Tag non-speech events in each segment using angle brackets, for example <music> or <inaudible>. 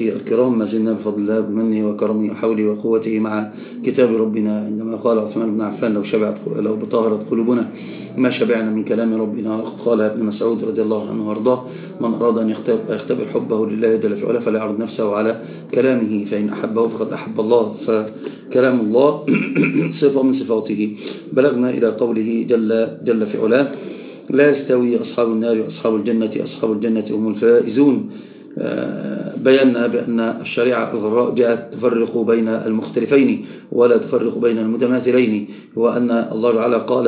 الكرام ما زلنا بفضل الله بمنه وكرمه وحوله وقوته مع كتاب ربنا. عندما قال عثمان بن عفان لو شبعت لو بطهرت قلوبنا ما شبعنا من كلام ربنا. قال ابن مسعود رضي الله عنه وارضاه من أراد أن يختبر حبه لله جل في فلا يعرض نفسه على كلامه فإن أحبه فقد أحب الله. فكلام الله <clears throat> صفة من صفاته. بلغنا إلى قوله جل, جل في علاه لا يستوي أصحاب النار وأصحاب الجنة أصحاب الجنة هم الفائزون. بينا بأن الشريعة الغراء جاءت تفرق بين المختلفين ولا تفرق بين المتماثلين وأن الله تعالى قال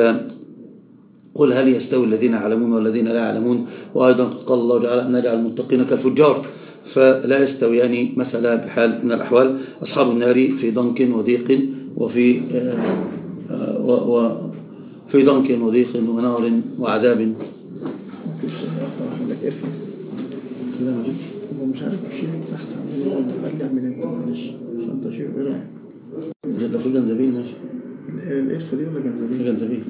قل هل يستوي الذين يعلمون والذين لا يعلمون؟ وأيضا قال الله تعالى أن نجعل المتقين كالفجار. فلا يستويان مثلا بحال من الأحوال. أصحاب النار في ضنك وضيق وفي وفي ضنك وضيق ونار وعذاب. هو مش عارف تحت قال من انت معلش عشان تشيل غيره ده في جنزبيل ماشي. القرفه دي ولا جنزبيل؟ جنزبيل.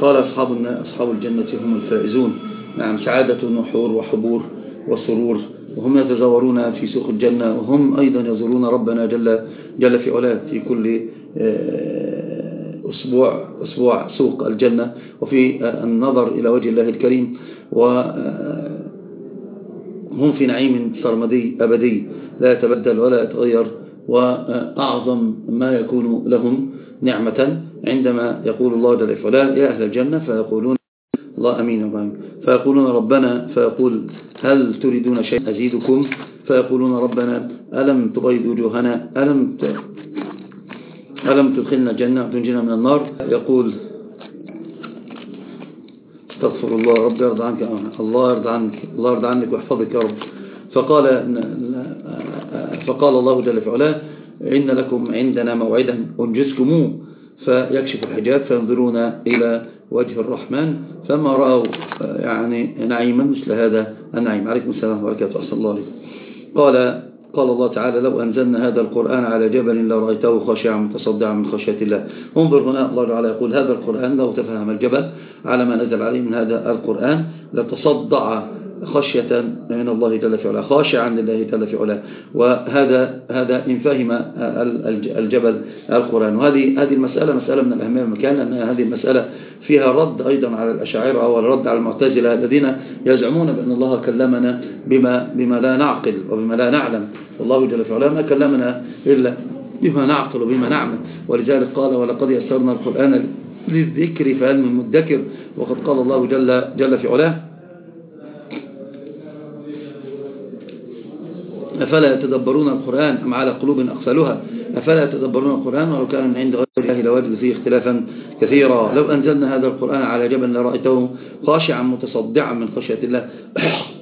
قال أصحاب أصحاب الجنة هم الفائزون. نعم سعادة وحور وحبور وسرور. وهم يتزورون في سوق الجنة. وهم أيضا يزورون ربنا جل, جل في علاه في كل أسبوع, أسبوع سوق الجنة. وفي النظر إلى وجه الله الكريم وهم في نعيم سرمدي أبدي. لا يتبدل ولا يتغير وأعظم ما يكون لهم نعمة عندما يقول الله جل وعلا يا أهل الجنة فيقولون الله أمين وبعين فيقولون ربنا فيقول هل تريدون شيء أزيدكم؟ فيقولون ربنا ألم تبيض وجوهنا؟ ألم ألم تدخلنا الجنة؟ وتنجينا من النار. يقول استغفر الله رب يرضى عنك. الله يرضى عنك. الله يرضى عنك ويحفظك يا رب. فقال فقال الله جل في علاه إن لكم عندنا موعدا أنجزكموه فيكشف الحجاب فينظرون إلى وجه الرحمن فما رأوا يعني نعيما مثل هذا النعيم. عليكم السلام وبركاته. أحسن الله عليكم قال قال الله تعالى لو أنزلنا هذا القرآن على جبل لرأيته خاشعا متصدعا من خشية الله. انظر هنا الله تعالى يقول هذا القرآن لو تفهم الجبل على ما نزل عليه من هذا القرآن لتصدع خشية من الله جل في علاه خاشعا لله جل في علاه. وهذا هذا إن فهم الجبل القرآن. وهذه هذه المسألة مسألة من الأهمية المكان لأن هذه المسألة فيها رد أيضا على الأشاعرة والرد على المعتزلة الذين يزعمون بأن الله كلمنا بما, بما لا نعقل وبما لا نعلم. والله جل في علاه ما كلمنا إلا بما نعقل وبما نعمل. ولذلك قال ولقد يسرنا القرآن للذكر فهل من مدكر؟ وقد قال الله جل, جل في علاه أفلا يتدبرون القرآن أم على قلوب أقفلها؟ أفلا يتدبرون القرآن ولو كان من عند غير الله لوجد فيه اختلافا كثيرا. لو أنزلنا هذا القرآن على جبل لرأيته خاشعا متصدعا من خشية الله. <coughs>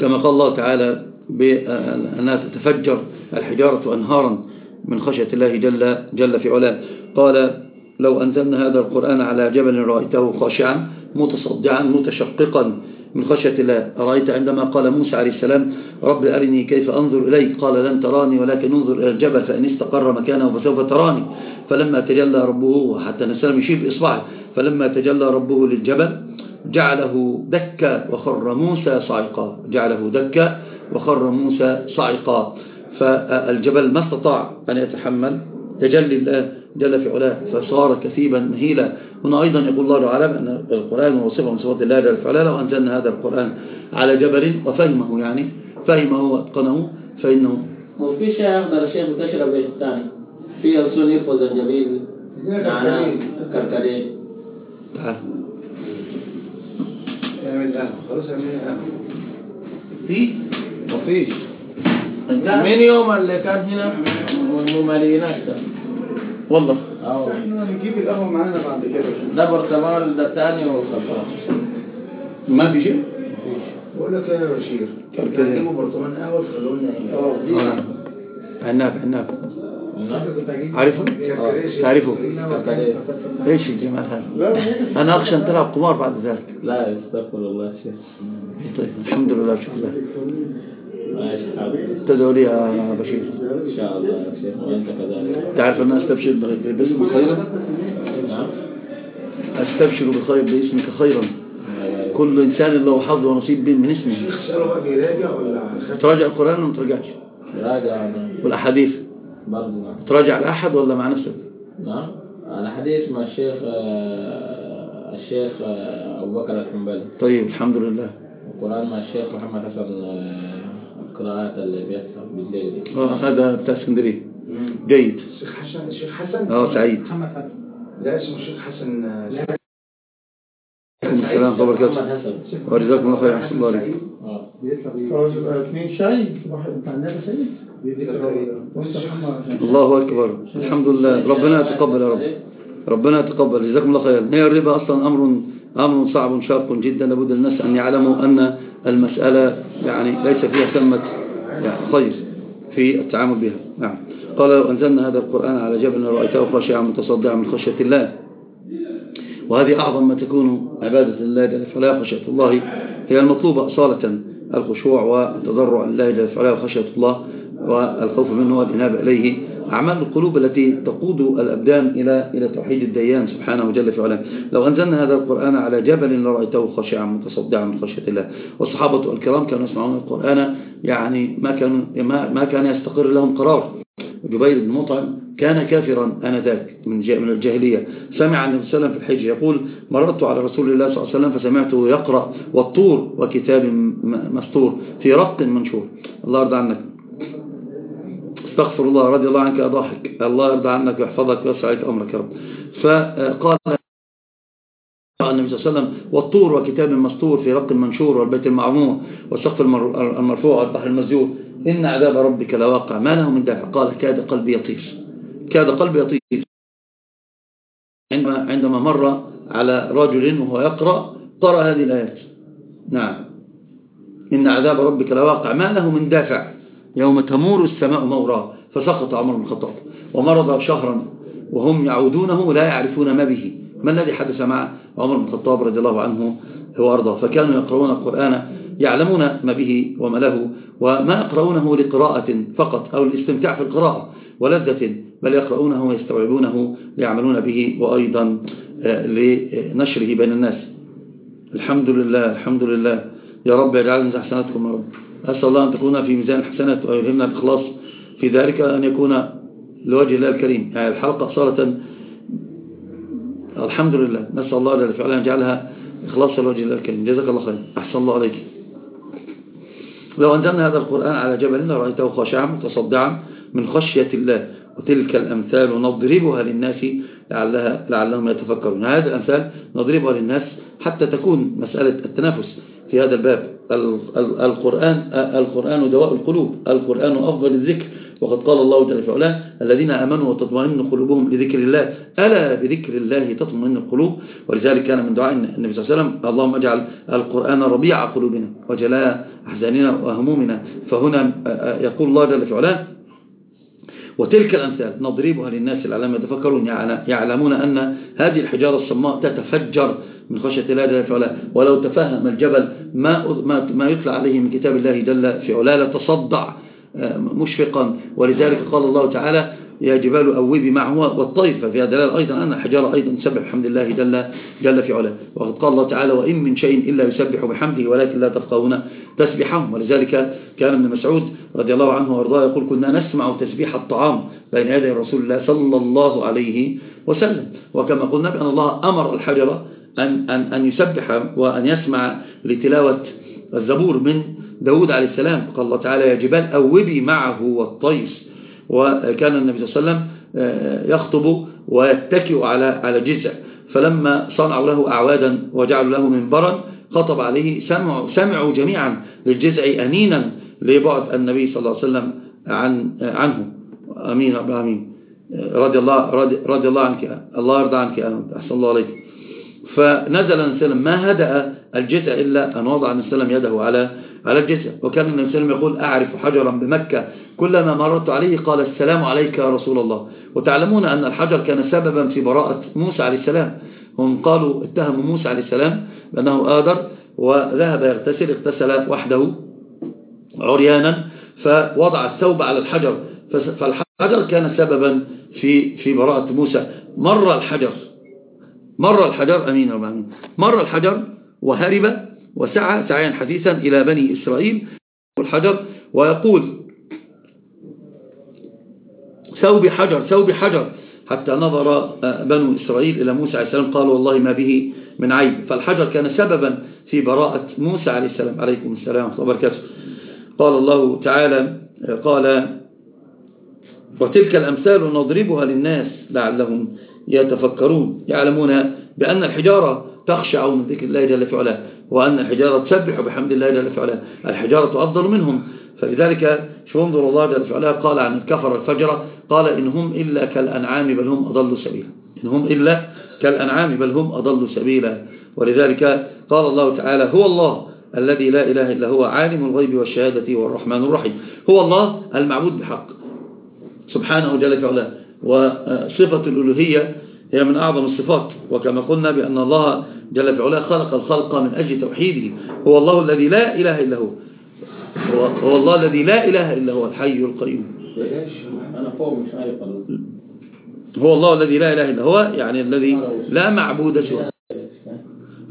كما قال الله تعالى بأنها تتفجر الحجارة أنهارا من خشية الله جل, جل في علاه. قال لو أنزلنا هذا القرآن على جبل رأيته خاشعا متصدعا متشققا من خشية الله رأيت عندما قال موسى عليه السلام رب أرني كيف أنظر إليك؟ قال لن تراني ولكن انظر إلى الجبل فإن استقر مكانه فسوف تراني. فلما تجلى ربه حتى نسلم يشير بإصبعه فلما تجلى ربه للجبل جعله دكا وخر موسى صعقا جعله دكا وخر موسى صعقا فالجبل ما استطاع أن يتحمل تجلي الله جل في علاه فصار كثيبا مهيلا. هنا أيضا يقول الله تعالى أن القرآن هو صفة من صفات الله جل في علاه لو أنزلنا هذا القرآن على جبل وفهمه يعني فهمه وأتقنه فإنه وفي شيء أخضر الشيخ بتشرب إيش الثاني. في يفوز زنجبيل نعناع كركديه. تعال. اعمل قهوة خلاص اعمل قهوة في؟ مفيش. من يوم اللي كان هنا ممالين أكثر. والله. أو إحنا نجيب القهوة معانا بعد كده. ده برطمان ده ثاني وخلاص ما في شيء؟ بقول لك يا بشير. هنجيبوا برطمان قهوة تخلوه لنا إيه آه. عناب عناب. عارفه؟ كركديه. تعرفه؟ إيش الجمال هذا لا أنا اخشى ان تلعب قمار بعد ذلك. لا استغفر الله شيخ. طيب الحمد لله شكرا. تدعو لي يا بشير. إن شاء الله يا شيخ كذلك. تعرف أن أستبشر باسم خيرا؟ نعم. أستبشر بخير باسمك خيرا. كل إنسان له حظ ونصيب من اسمه. بيراجع ولا تراجع القرآن ولا ما تراجعش؟ راجع أنا. والأحاديث؟ برضه نعم. تراجع الأحد ولا مع نفسك؟ نعم. على حديث مع الشيخ آه، الشيخ آه، أبو بكر الحنبلي. طيب الحمد لله. القرآن مع الشيخ محمد حسن آه، القراءات اللي بيحصل بالليل دي. آه هذا بتاع اسكندرية. جيد. الشيخ حسن الشيخ حسن؟ آه سعيد. لا اسمه الشيخ حسن لا عليكم السلام ورحمة الله محمد وبركاته حسن. وجزاكم الله خير أحسن الله عليكم. آه. اثنين واحد بتاع النبي سيد وانت محمد. الله أكبر. الحمد لله. ربنا يتقبل يا رب. ربنا يتقبل. جزاكم الله خير. هي الربا أصلا أمر أمر صعب شاق جدا. لابد الناس أن يعلموا أن المسألة يعني ليس فيها ثمة يعني خير في التعامل بها. نعم. قال لو أنزلنا هذا القرآن على جبل رأيته خاشعا متصدعا من خشية الله. وهذه أعظم ما تكون عبادة الله جل وعلا خشية الله. هي المطلوبة أصالة الخشوع والتضرع لله جل وعلا وخشية الله. والخوف منه والإنابة إليه. أعمال القلوب التي تقود الأبدان إلى إلى توحيد الديان سبحانه جل في علاه. لو أنزلنا هذا القرآن على جبل لرأيته خاشعا متصدعا من خشية الله. والصحابة الكرام كانوا يسمعون القرآن يعني ما كان ما, ما كان يستقر لهم قرار. جبير بن مطعم كان كافرا آنذاك من من الجاهلية. سمع النبي صلى الله عليه وسلم في الحج يقول مررت على رسول الله صلى الله عليه وسلم فسمعته يقرأ والطور وكتاب مستور في رق منشور. الله يرضى عنك. استغفر الله رضي الله عنك يا ضاحك. الله يرضى عنك ويحفظك ويسع عليك أمرك يا رب. فقال النبي صلى الله عليه وسلم والطور وكتاب مستور في رق منشور والبيت المعمور والسقف المرفوع والبحر المسجور إن عذاب ربك لواقع. ما له من دافع. قال كاد قلبي يطير. كاد قلبي يطير. عندما عندما مر على رجل وهو يقرأ قرأ هذه الآيات. نعم. إن عذاب ربك لواقع. ما له من دافع. يوم تمور السماء مورا فسقط عمر بن الخطاب ومرض شهرا وهم يعودونه لا يعرفون ما به. ما الذي حدث مع عمر بن الخطاب رضي الله عنه وأرضاه؟ فكانوا يقرؤون القرآن يعلمون ما به وما له وما يقرؤونه لقراءة فقط أو الاستمتاع في القراءة ولذة بل يقرؤونه ويستوعبونه ليعملون به وأيضا لنشره بين الناس. الحمد لله الحمد لله. يا رب يجعلنا من حسناتكم يا رب. أسأل الله أن تكون في ميزان الحسنات ويلهمنا الإخلاص في ذلك أن يكون لوجه الله الكريم. يعني الحلقة صارت الحمد لله. نسأل الله جل فعلا أن يجعلها إخلاصا لوجه الله الكريم. جزاك الله خير. أحسن الله عليك. لو أنزلنا هذا القرآن على جبل لرأيته خاشعا متصدعا من خشية الله وتلك الأمثال نضربها للناس لعلها لعلهم يتفكرون. هذه الأمثال نضربها للناس حتى تكون مسألة التنافس. في هذا الباب. القرآن القرآن دواء القلوب. القرآن أفضل الذكر. وقد قال الله جل وعلا الذين آمنوا وتطمئن قلوبهم لذكر الله. ألا بذكر الله تطمئن القلوب؟ ولذلك كان من دعاء النبي صلى الله عليه وسلم اللهم اجعل القرآن ربيع قلوبنا وجلاء أحزاننا وهمومنا. فهنا يقول الله جل وعلا وتلك الأمثال نضربها للناس العلام يتفكرون يعلمون أن هذه الحجارة الصماء تتفجر من خشية الله جل في علاه ولو تفهم الجبل ما, ما يطلع عليه من كتاب الله جل في علاه لتصدع مشفقا. ولذلك قال الله تعالى يا جبال أوبي معه والطير ففيها دلالة أيضا أن الحجارة أيضا تسبح بحمد الله جل, جل في علاه. وقد قال الله تعالى وإن من شيء إلا يسبح بحمده ولكن لا تفقهون تسبحهم ولذلك كان ابن مسعود رضي الله عنه وأرضاه يقول كنا نسمع تسبيح الطعام بين يدي رسول الله صلى الله عليه وسلم. وكما قلنا بأن الله أمر الحجرة أن, أن, أن يسبح وأن يسمع لتلاوة الزبور من داود عليه السلام. قال الله تعالى يا جبال أوبي معه والطيس وكان النبي صلى الله عليه وسلم يخطب ويتكئ على على جزع. فلما صنعوا له أعوادا وجعلوا له منبرا خطب عليه سمعوا, سمعوا جميعا للجزع أنينا لبعد النبي صلى الله عليه وسلم عن عنه. أمين رب العالمين. رضي الله رضي, رضي الله عنك الله يرضى عنك أحسن الله عليك. فنزل النبي صلى ما هدأ الجزع إلا أن وضع النبي صلى يده على على الجزع وكان النبي صلى الله عليه وسلم يقول أعرف حجرا بمكة كلما مررت عليه قال السلام عليك يا رسول الله. وتعلمون أن الحجر كان سببا في براءة موسى عليه السلام. هم قالوا اتهموا موسى عليه السلام بأنه آدر وذهب يغتسل اغتسل وحده عريانا فوضع الثوب على الحجر. فالحجر كان سببا في في براءة موسى. مر الحجر مر الحجر أمين رب أمين مر الحجر وهرب وسعى سعيا حديثا إلى بني إسرائيل الحجر ويقول ثوب حجر ثوب حجر حتى نظر بنو إسرائيل إلى موسى عليه السلام قالوا والله ما به من عيب. فالحجر كان سببا في براءة موسى عليه السلام عليكم السلام وبركاته. قال الله تعالى قال وتلك الأمثال نضربها للناس لعلهم يتفكرون. يعلمون بأن الحجارة تخشع من ذكر الله جل في علاه. وأن الحجارة تسبح بحمد الله جل في علاه الحجارة أفضل منهم. فلذلك شو انظر الله جل في علاه قال عن الكفر الفجرة قال إن هم إلا كالأنعام بل هم أضلوا سبيلا. إن هم إلا كالأنعام بل هم أضلوا سبيلا. ولذلك قال الله تعالى هو الله الذي لا إله إلا هو عالم الغيب والشهادة والرحمن الرحيم. هو الله المعبود بحق سبحانه جل وعلا. وصفة الألوهية هي من أعظم الصفات. وكما قلنا بأن الله جل وعلا خلق الخلق من أجل توحيده. هو الله الذي لا إله إلا هو. هو الله الذي لا إله إلا هو الحي القيوم. أنا فوق مش عارف هو الله الذي لا إله إلا هو يعني الذي لا معبود سواه.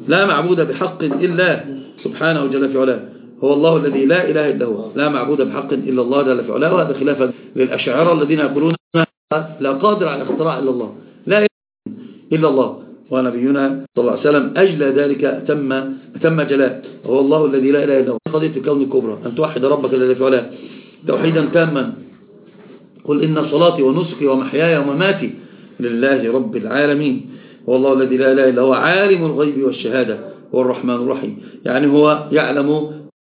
لا معبود بحق إلا سبحانه جل في علاه. هو الله الذي لا إله إلا هو. لا معبود بحق إلا الله جل في علاه. وهذا خلافا للأشعار الذين يقولون لا قادر على اختراع إلا الله. لا إلا الله. ونبينا صلى الله عليه وسلم أجل ذلك تم تم جلاء هو الله الذي لا إله إلا هو. قضية الكون الكبرى. أن توحد ربك الذي في علاه. توحيدا تاما. قل إن صلاتي ونسكي ومحياي ومماتي لله رب العالمين. هو الله الذي لا إله إلا هو. عالم الغيب والشهادة. هو الرحمن الرحيم. يعني هو يعلم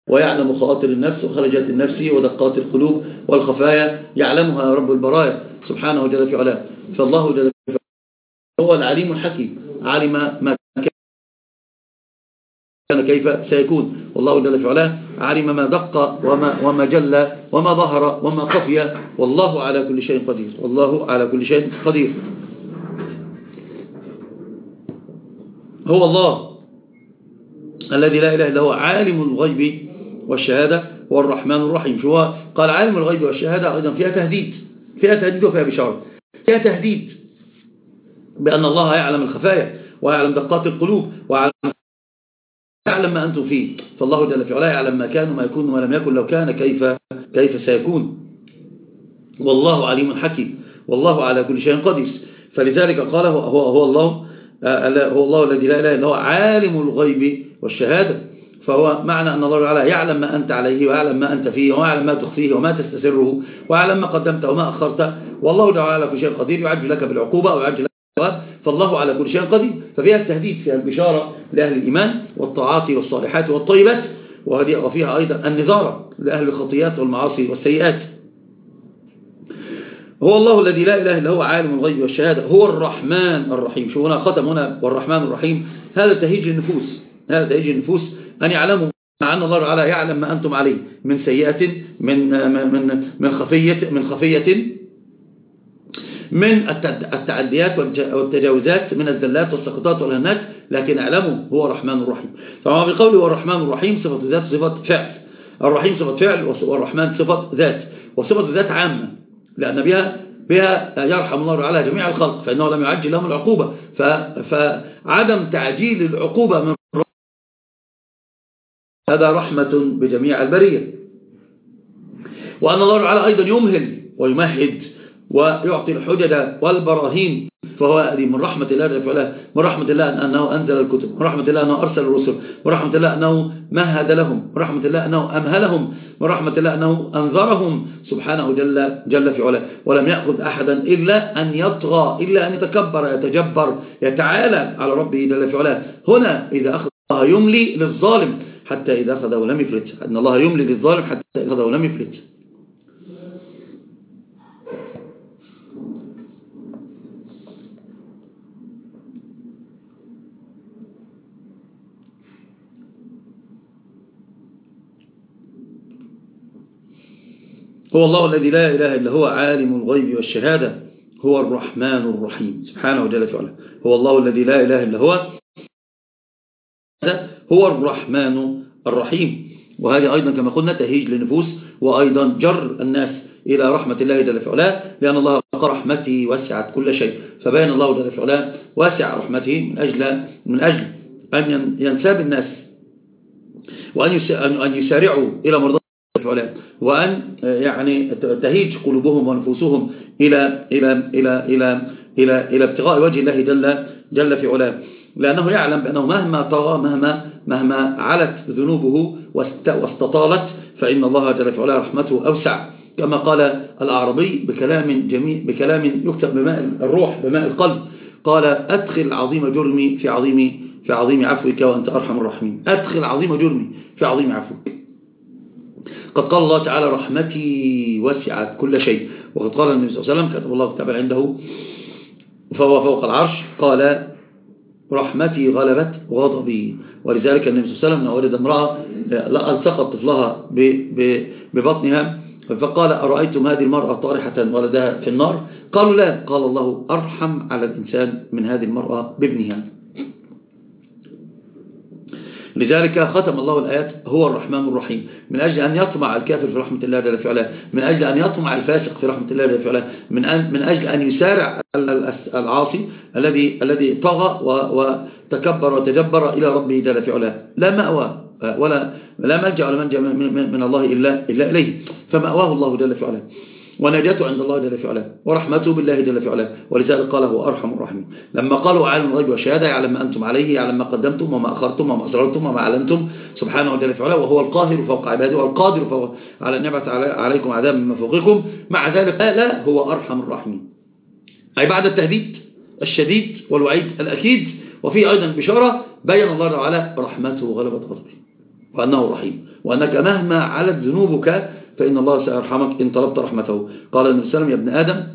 ويعلم خواطر النفس وخرجات النفس ودقات القلوب والخفايا. يعلمها رب البرايا. سبحانه جل في علاه. فالله جل في هو العليم الحكيم. علم ما كان كيف سيكون. والله جل في علاه علم ما دق وما, وما جل وما ظهر وما خفي. والله على كل شيء قدير. والله على كل شيء قدير. هو الله الذي لا إله إلا هو عالم الغيب والشهادة هو الرحمن الرحيم. شو قال عالم الغيب والشهادة أيضا فيها تهديد. فيها تهديد وفيها بشارة. فيها تهديد. بأن الله يعلم الخفايا ويعلم دقات القلوب ويعلم يعلم ما أنتم فيه. فالله جل في علاه يعلم ما كان وما يكون وما لم يكن لو كان كيف كيف سيكون. والله عليم حكيم والله على كل شيء قدير. فلذلك قال هو, هو, الله هو الله الذي لا إله إلا هو عالم الغيب والشهادة. فهو معنى أن الله تعالى يعلم ما أنت عليه ويعلم ما أنت فيه ويعلم ما تخفيه وما تستسره ويعلم ما قدمت وما أخرت. والله تعالى على كل شيء قدير يعجل لك بالعقوبة أو يعجل لك فالله على كل شيء قدير. ففيها التهديد فيها البشارة لأهل الإيمان والطاعات والصالحات والطيبات وفيها أيضا النذارة لأهل الخطيات والمعاصي والسيئات. هو الله الذي لا إله إلا هو عالم الغيب والشهادة هو الرحمن الرحيم. شو هنا ختم هنا والرحمن الرحيم. هذا تهيج النفوس هذا تهيج النفوس. أن يعلموا أن الله تعالى يعلم ما أنتم عليه من سيئة من من من خفية من خفية. من التعديات والتجاوزات من الزلات والسقطات والهنات لكن اعلموا هو الرحمن الرحيم. فما بقوله هو الرحمن الرحيم صفة ذات صفة فعل. الرحيم صفة فعل والرحمن صفة ذات. وصفة ذات عامة لأن بها بها يرحم الله تعالى جميع الخلق فإنه لم يعجل لهم العقوبة. فعدم تعجيل العقوبة من هذا رحمة بجميع البرية. وأن الله تعالى أيضا يمهل ويمهد ويعطي الحجج والبراهين فهو من رحمة الله جل من رحمة الله أنه أنزل الكتب من رحمة الله أنه أرسل الرسل من رحمة الله أنه مهد لهم من رحمة الله أنه أمهلهم من رحمة الله أنه أنذرهم. سبحانه جل, جل في علاه. ولم يأخذ أحدا إلا أن يطغى إلا أن يتكبر يتجبر يتعالى على ربه جل في علاه. هنا إذا أخذ الله يملي للظالم حتى إذا أخذه لم يفلت. أن الله يملي للظالم حتى إذا أخذه لم يفلت. هو الله الذي لا إله إلا هو عالم الغيب والشهادة هو الرحمن الرحيم. سبحانه وجل فعلا هو الله الذي لا إله إلا هو. هو الرحمن الرحيم. وهذه أيضا كما قلنا تهيج للنفوس وأيضا جر الناس إلى رحمة الله جل في علاه لأن الله قال رحمتي وسعت كل شيء. فبين الله جل في علاه واسع رحمته من أجل, من أجل أن ينساب الناس وأن يسارعوا إلى مرضات الله وأن يعني تهيج قلوبهم ونفوسهم إلى إلى إلى إلى إلى إلى ابتغاء وجه الله جل جل في علاه. لأنه يعلم بأنه مهما طغى مهما مهما علت ذنوبه واستطالت فإن الله جل في علاه رحمته أوسع. كما قال الأعربي بكلام جميل بكلام يكتب بماء الروح بماء القلب قال أدخل عظيم جرمي في عظيم في عظيم عفوك وأنت أرحم الراحمين. أدخل عظيم جرمي في عظيم عفوك. قد قال الله تعالى رحمتي وسعت كل شيء. وقد قال النبي صلى الله عليه وسلم كتب الله كتابا عنده فهو فوق العرش قال رحمتي غلبت غضبي. ولذلك النبي صلى الله عليه وسلم ولد امرأة ألصقت طفلها ببطنها فقال أرأيتم هذه المرأة طارحة ولدها في النار؟ قالوا لا. قال الله أرحم على الإنسان من هذه المرأة بابنها. لذلك ختم الله الآيات هو الرحمن الرحيم. من أجل أن يطمع الكافر في رحمة الله جل وعلا من أجل أن يطمع الفاسق في رحمة الله جل وعلا من من أجل أن يسارع العاصي الذي الذي طغى وتكبر وتجبر إلى ربه جل وعلا. لا مأوى ولا لا ملجأ ولا منجأ من الله إلا إلا إليه. فمأواه الله جل وعلا. ونجاته عند الله جل في علاه ورحمته بالله جل في علاه ولذلك قال هو أرحم الراحمين. لما قالوا عالم الغيب والشهادة يعلم ما أنتم عليه يعلم ما قدمتم وما أخرتم وما أسررتم وما أعلنتم سبحانه وجل في علاه وهو القاهر فوق عباده والقادر فوق على أن يبعث عليكم عذاب من فوقكم. مع ذلك لا هو أرحم الراحمين. أي بعد التهديد الشديد والوعيد الأكيد وفيه أيضا بشارة بين الله تعالى رحمته وغلبة غضبه وأنه رحيم وأنك مهما علت ذنوبك فإن الله سيرحمك إن طلبت رحمته. قال النبي صلى الله عليه وسلم يا ابن آدم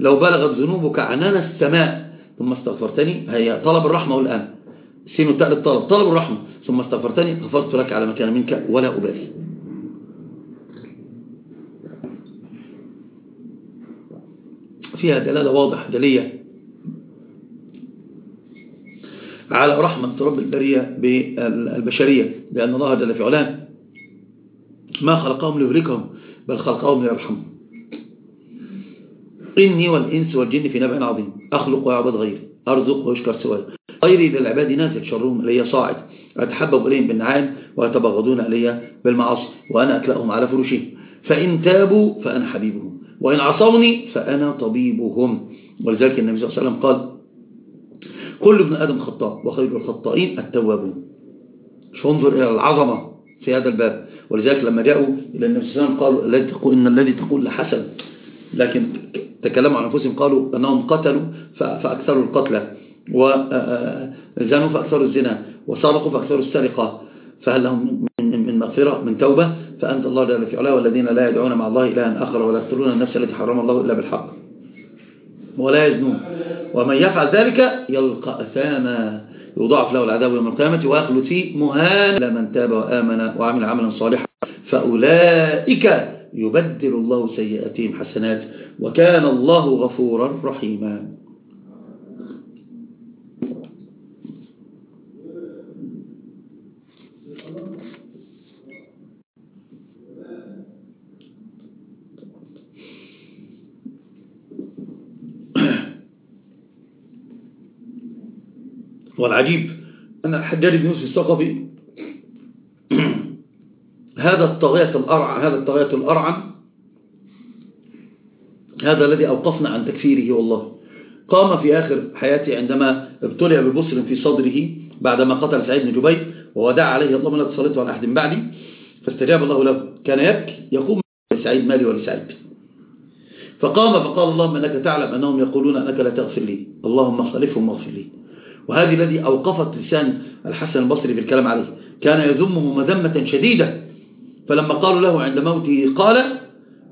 لو بلغت ذنوبك عنان السماء ثم استغفرتني هي طلب الرحمة والآن. سين التاء للطلب طلب الرحمة. ثم استغفرتني غفرت لك على مكان منك ولا أبالي. فيها دلالة واضحة جلية على رحمة رب البرية بالبشرية لأن الله جل في علاه ما خلقهم ليهلكهم بل خلقهم ليرحمهم. إني والإنس والجن في نبع عظيم أخلق ويعبد غيري أرزق ويشكر سواي. غيري للعباد نازل شرهم إلي صاعد أتحبب إليهم بالنعام ويتبغضون إلي بالمعاصي وأنا أكلأهم على فرشهم. فإن تابوا فأنا حبيبهم وإن عصوني فأنا طبيبهم. ولذلك النبي صلى الله عليه وسلم قال كل ابن آدم خطاء وخير الخطائين التوابون. شو انظر إلى العظمة في هذا الباب. ولذلك لما جاءوا إلى النبي صلى الله عليه وسلم قالوا إن الذي تقول لحسن. لكن تكلموا عن أنفسهم قالوا أنهم قتلوا فأكثروا القتلى وزنوا فأكثروا الزنا وسرقوا فأكثروا السرقة. فهل لهم من من مغفرة من توبة؟ فأنت الله جل في علاه والذين لا يدعون مع الله إلها آخر ولا يقتلون النفس التي حرم الله إلا بالحق. ولا يزنون. ومن يفعل ذلك يلقى أثاما. يضاعف له العذاب يوم القيامة ويخلد فيه مهان. لمن تاب وآمن وعمل عملا صالحا فأولئك يبدل الله سيئاتهم حسنات وكان الله غفورا رحيما. والعجيب أن الحجاج بن يوسف الثقفي <clears throat> هذا الطاغية الأرعى هذا الطاغية الأرعى هذا الذي أوقفنا عن تكفيره والله. قام في آخر حياته عندما ابتلع ببصر في صدره بعدما قتل سعيد بن جبير وودع عليه اللهم لا تصلته على أحد بعدي فاستجاب الله له. كان يبكي يقوم لسعيد مالي ولسعيد فقام فقال اللهم أنك تعلم أنهم يقولون أنك لا تغفر لي. اللهم اخلفهم واغفر لي. وهذه الذي أوقفت لسان الحسن البصري في الكلام عليه. كان يذمه مذمة شديدة. فلما قالوا له عند موته قال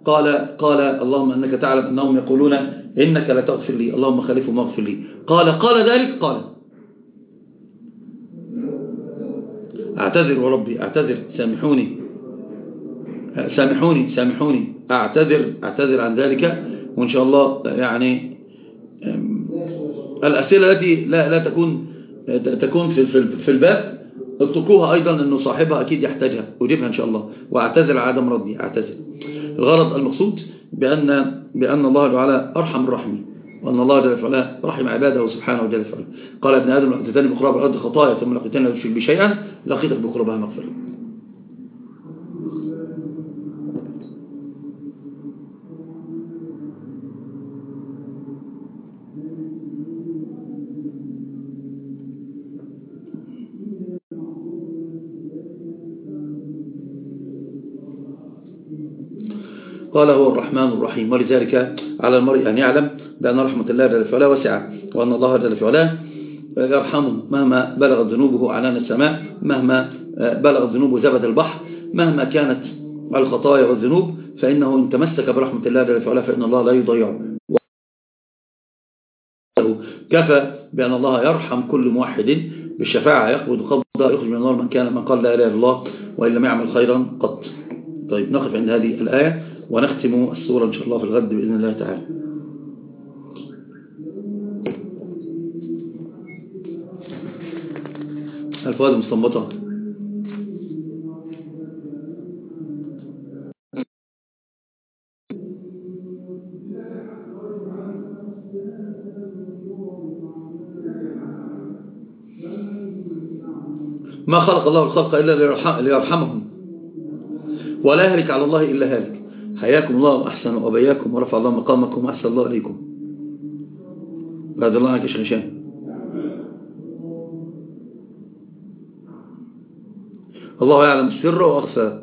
قال قال اللهم أنك تعلم أنهم يقولون إنك لا تغفر لي اللهم خلفهم واغفر لي. قال قال ذلك؟ قال. أعتذر وربي أعتذر سامحوني. سامحوني سامحوني. أعتذر أعتذر عن ذلك. وإن شاء الله يعني الأسئلة التي لا, لا تكون تكون في, في الباب اتركوها أيضا أنه صاحبها أكيد يحتاجها أجيبها إن شاء الله. وأعتذر عدم ردي أعتذر. الغرض المقصود بأن, بأن الله تعالى أرحم الرحمين وأن الله جل وعلا رحم عباده سبحانه وجل وعلا. قال ابن آدم لقيتني بقراب الأرض خطايا ثم لقيتني لا بشيئا لقيتك بقربها مغفرة. قال هو الرحمن الرحيم. ولذلك على المرء أن يعلم بأن رحمة الله جل وعلا واسعة وأن الله جل وعلا يرحمه مهما بلغت ذنوبه عنان السماء مهما بلغت ذنوبه زبد البحر مهما كانت الخطايا والذنوب فإنه إن تمسك برحمة الله جل وعلا فإن الله لا يضيعه كفى بأن الله يرحم كل موحد بالشفاعة يقبض قبضة يخرج من النار من كان من قال لا إله إلا الله وإن لم يعمل خيرا قط. طيب نقف عند هذه الآية. ونختم السورة إن شاء الله في الغد بإذن الله تعالى. الفوائد المستنبطة. ما خلق الله الخلق إلا ليرحمهم. ولا يهلك على الله إلا هالك. حياكم الله أحسن وأبياكم ورفع الله مقامكم وأحسن الله عليكم بعد الله عنك شغشان الله يعلم السر وأخفى.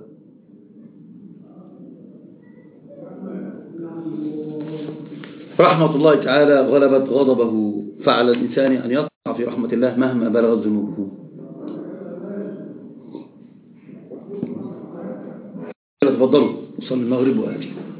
رحمة الله تعالى غلبت غضبه فعلى الإنسان أن يطلع في رحمة الله مهما بلغت ذنوبه. وصلي المغرب وآتي.